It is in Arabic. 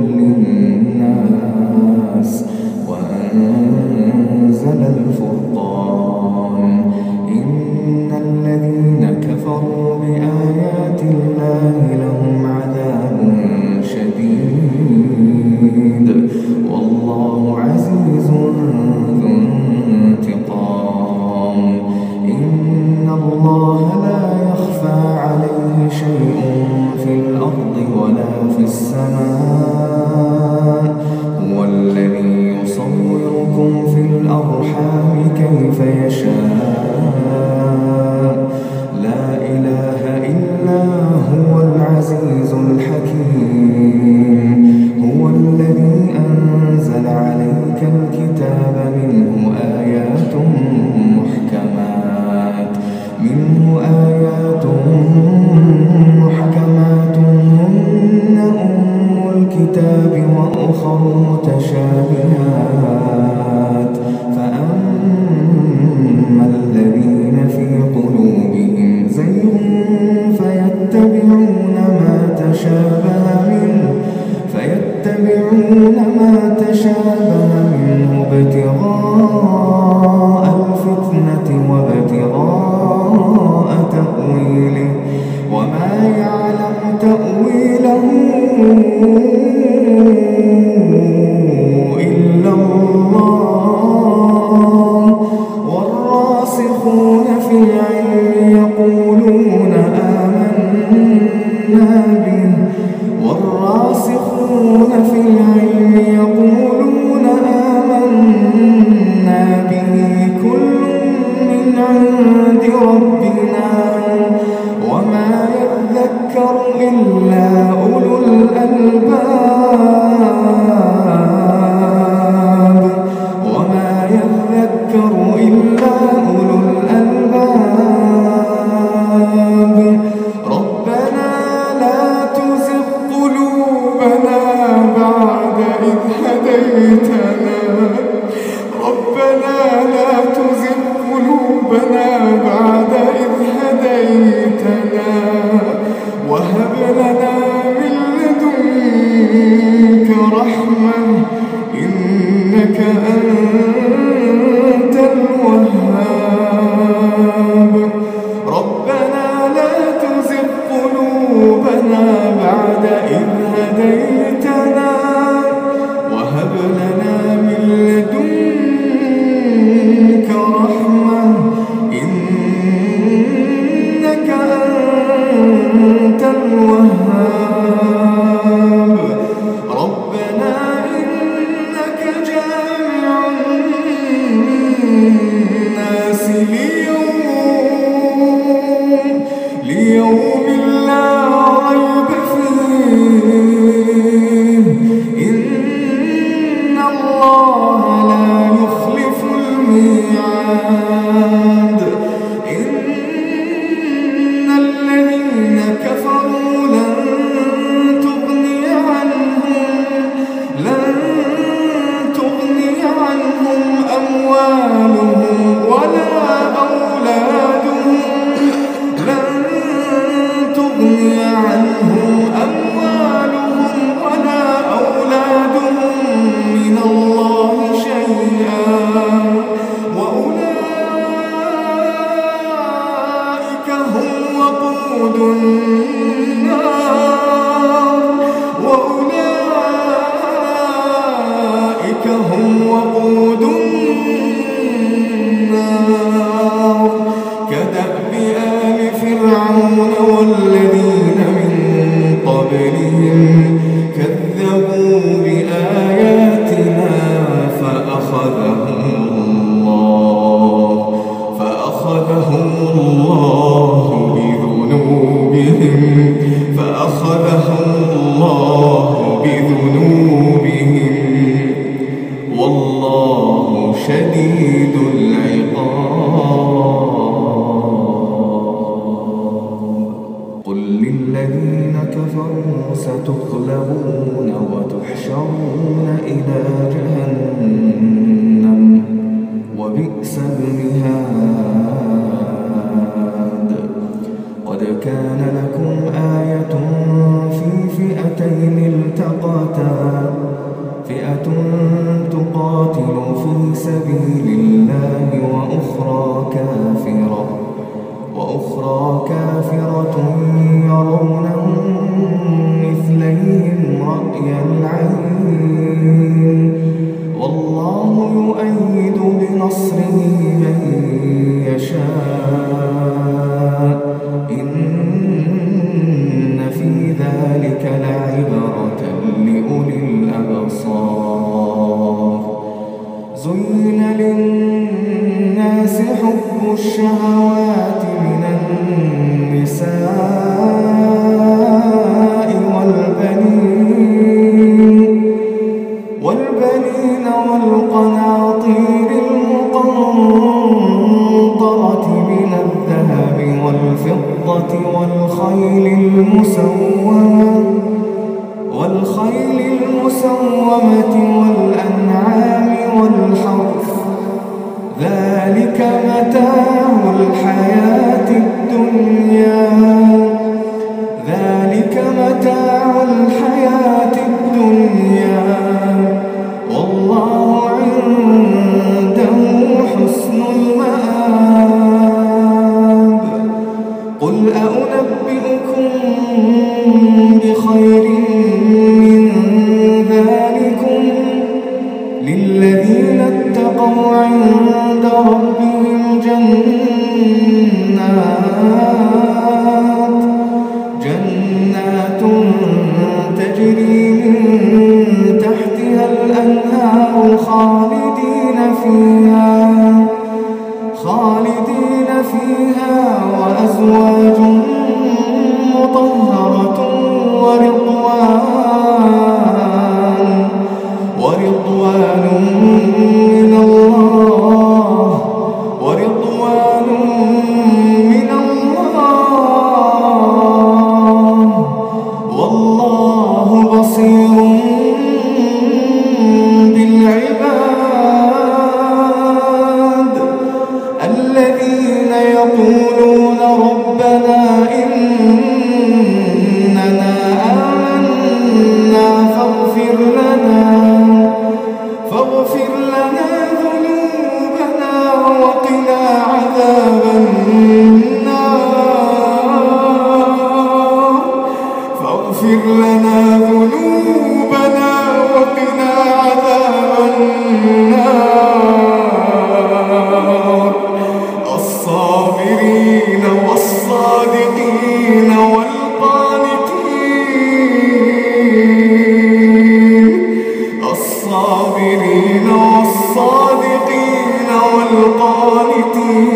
من الأرحام كيف يشاء. وابتغاء الفتنة وابتغاء تأويله. وما يعلم تأويله إلا الله. أكبر Senhor. وأولئك هم وقود النار. كدأب آل فرعون والذين من قبلهم كذبوا الله وأخرى كافرة وأخرى كافرة يرونهم مثليهم رأي العين. والله يؤيد بنصره من يشاء. الشهوات من النساء والبنين والبنين والقناطير المقنطرة من الذهب والفضة والخيل المسومة والخيل المسومة والأنعام والحرث ذلك متاع الحياة الدنيا. ربهم جنات جنات تجري من تحتها الأنهار خالدين فيها خالدين فيها وأزواج القانتين.